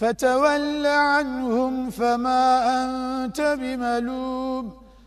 فتول عنهم فما أنت بملوم